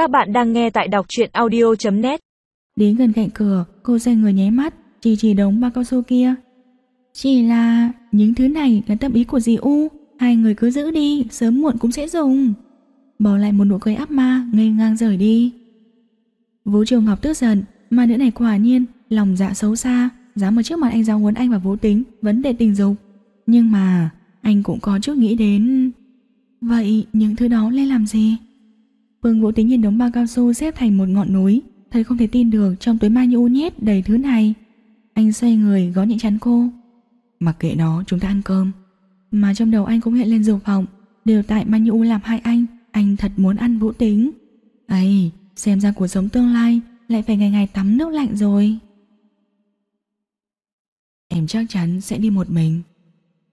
Các bạn đang nghe tại đọc truyện audio.net Đến gần cạnh cửa, cô xoay người nháy mắt, chỉ chỉ đống bao cao su kia. Chỉ là những thứ này là tâm ý của dì U, hai người cứ giữ đi, sớm muộn cũng sẽ dùng. Bỏ lại một nụ cười áp ma, ngây ngang rời đi. Vũ Trường Ngọc tức giận, mà nữ này quả nhiên, lòng dạ xấu xa, dám ở trước mặt anh giáo huấn anh và Vũ Tính vấn đề tình dục. Nhưng mà, anh cũng có chút nghĩ đến... Vậy những thứ đó nên làm gì? Vương Vũ Tính nhìn đống bao cao su xếp thành một ngọn núi, thật không thể tin được trong túi mai nhu nhét đầy thứ này. Anh xoay người gõ nhẹ chắn cô. Mặc kệ nó, chúng ta ăn cơm. Mà trong đầu anh cũng hiện lên dục vọng, đều tại mai nhu làm hại anh, anh thật muốn ăn Vũ Tính. ấy xem ra cuộc sống tương lai lại phải ngày ngày tắm nước lạnh rồi. Em chắc chắn sẽ đi một mình.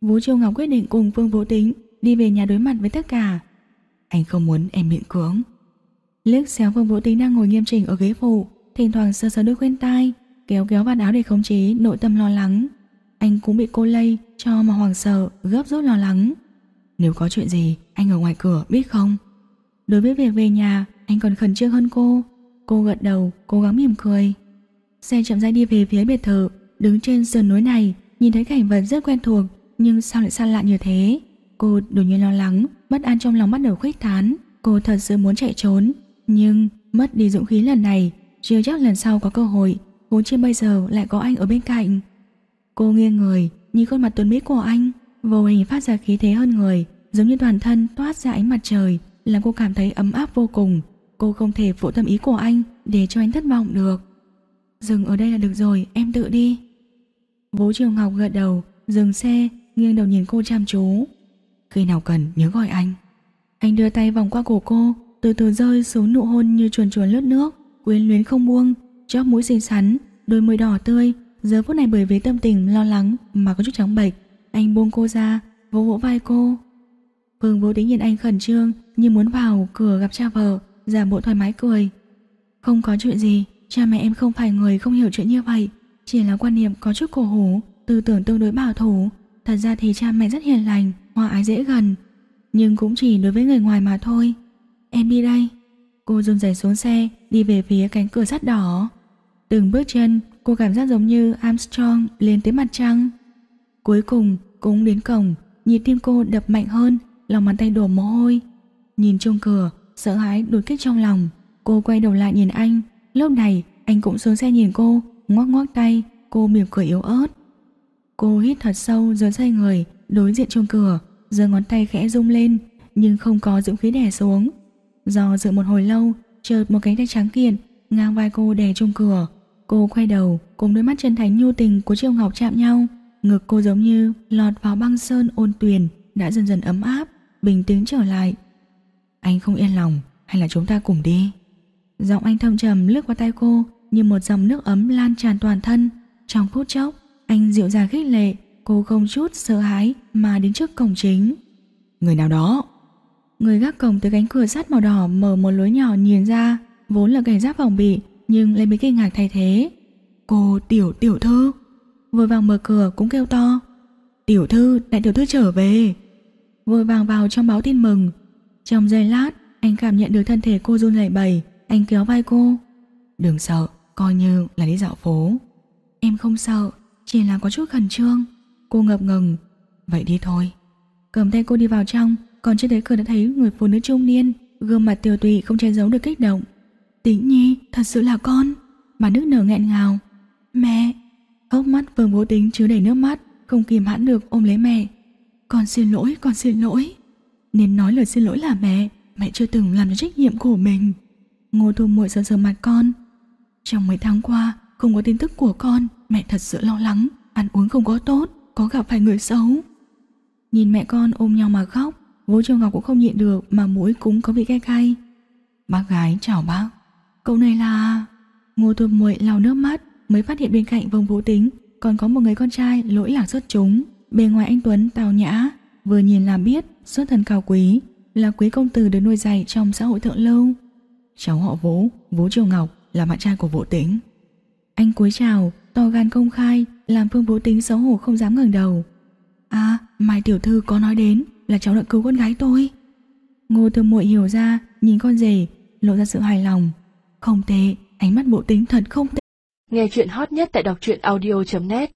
Vũ Triều Ngọc quyết định cùng Phương Vũ Tính đi về nhà đối mặt với tất cả. Anh không muốn em miệng cưỡng. Liếc xéo vương Vũ Tính đang ngồi nghiêm chỉnh ở ghế phụ, thỉnh thoảng sờ sờ đôi khuyên tai, kéo kéo vạt áo để khống chế nội tâm lo lắng. Anh cũng bị cô lây cho mà hoàng sợ, gấp rút lo lắng. Nếu có chuyện gì, anh ở ngoài cửa biết không? Đối với việc về nhà, anh còn khẩn trương hơn cô. Cô gật đầu, cố gắng mỉm cười. Xe chậm rãi đi về phía biệt thự, đứng trên sườn núi này, nhìn thấy cảnh vật rất quen thuộc, nhưng sao lại xa lạ như thế? Cô đột nhiên lo lắng, bất an trong lòng bắt đầu khuếch tán. Cô thật sự muốn chạy trốn, nhưng mất đi dũng khí lần này, chưa chắc lần sau có cơ hội, vốn chi bây giờ lại có anh ở bên cạnh. Cô nghiêng người, nhìn khuôn mặt tuấn mỹ của anh, vô hình phát ra khí thế hơn người, giống như toàn thân toát ra ánh mặt trời, làm cô cảm thấy ấm áp vô cùng. Cô không thể phụ tâm ý của anh để cho anh thất vọng được. Dừng ở đây là được rồi, em tự đi. Vũ Triều Ngọc gật đầu, dừng xe, nghiêng đầu nhìn cô chăm chú. Khi nào cần nhớ gọi anh. Anh đưa tay vòng qua cổ cô, từ từ rơi xuống nụ hôn như chuồn chuồn lướt nước, quyến luyến không buông, chóp mũi xinh xắn, đôi môi đỏ tươi, giờ phút này bởi vì tâm tình lo lắng mà có chút trắng bệch, anh buông cô ra, vỗ vỗ vai cô. Phương Vũ Tính nhìn anh khẩn trương như muốn vào cửa gặp cha vợ, giả bộ thoải mái cười. Không có chuyện gì, cha mẹ em không phải người không hiểu chuyện như vậy, chỉ là quan niệm có chút cổ hủ, tư tưởng tương đối bảo thủ. Thật ra thì cha mẹ rất hiền lành, hòa ái dễ gần, nhưng cũng chỉ đối với người ngoài mà thôi. Em đi đây. Cô run rẩy xuống xe, đi về phía cánh cửa sắt đỏ. Từng bước chân, cô cảm giác giống như Armstrong lên tới mặt trăng. Cuối cùng, cũng đến cổng, nhịp tim cô đập mạnh hơn, lòng bàn tay đổ mồ hôi. Nhìn chung cửa, sợ hãi đột kích trong lòng. Cô quay đầu lại nhìn anh, lúc này anh cũng xuống xe nhìn cô, ngoắc ngoắc tay, cô mỉm cười yếu ớt. Cô hít thật sâu rồi xoay người, đối diện chung cửa, giơ ngón tay khẽ rung lên, nhưng không có dũng khí đè xuống. Do dự một hồi lâu, chợt một cánh tay trắng kiện ngang vai cô đè chung cửa. Cô quay đầu, cùng đôi mắt chân thành nhu tình của Triệu Ngọc chạm nhau. Ngực cô giống như lọt vào băng sơn ôn tuyền, đã dần dần ấm áp, bình tĩnh trở lại. Anh không yên lòng, hay là chúng ta cùng đi? Giọng anh thâm trầm lướt qua tay cô như một dòng nước ấm lan tràn toàn thân. Trong phút chốc, anh dịu dàng khích lệ, cô không chút sợ hãi mà đến trước cổng chính. Người nào đó? Người gác cổng từ cánh cửa sắt màu đỏ mở một lối nhỏ nhìn ra, vốn là cảnh giác phòng bị, nhưng lại bị kinh ngạc thay thế. Cô tiểu tiểu thư. Vội vàng mở cửa cũng kêu to. Tiểu thư, đại tiểu thư trở về. Vội vàng vào trong báo tin mừng. Trong giây lát, anh cảm nhận được thân thể cô run lẩy bẩy, anh kéo vai cô. Đừng sợ, coi như là đi dạo phố. Em không sợ, chỉ là có chút khẩn trương. Cô ngập ngừng. Vậy đi thôi. Cầm tay cô đi vào trong, còn chưa tới cửa đã thấy người phụ nữ trung niên, gương mặt tiều tụy không che giấu được kích động. Tĩnh Nhi, thật sự là con. Bà nước nở nghẹn ngào. Mẹ! Hốc mắt Vương Vô Tính chứa đầy nước mắt, không kìm hãn được ôm lấy mẹ. Con xin lỗi, con xin lỗi. Nên nói lời xin lỗi là mẹ, mẹ chưa từng làm được trách nhiệm của mình. Ngô Thu Muội sờ sờ mặt con. Trong mấy tháng qua, không có tin tức của con, mẹ thật sự lo lắng, ăn uống không có tốt, có gặp phải người xấu. Nhìn mẹ con ôm nhau mà khóc, Vũ Trường Ngọc cũng không nhịn được mà mũi cũng có vị cay cay. Bác gái chào bác. Cậu này là... Ngô Thu Muội lau nước mắt mới phát hiện bên cạnh vương Vũ Tính còn có một người con trai lỗi lạc xuất chúng. Bề ngoài anh Tuấn tào nhã, vừa nhìn là biết xuất thân cao quý, là quý công tử được nuôi dạy trong xã hội thượng lưu. Cháu họ Vũ, Vũ Triều Ngọc là bạn trai của Vũ Tĩnh. Anh cúi chào, to gan công khai, làm Phương Vũ Tĩnh xấu hổ không dám ngẩng đầu. À, Mai tiểu thư có nói đến là cháu đã cứu con gái tôi. Ngô Thương Muội hiểu ra, nhìn con rể, lộ ra sự hài lòng. Không tệ, ánh mắt bộ tính thật không tệ. Nghe chuyện hot nhất tại đọc truyện audio.net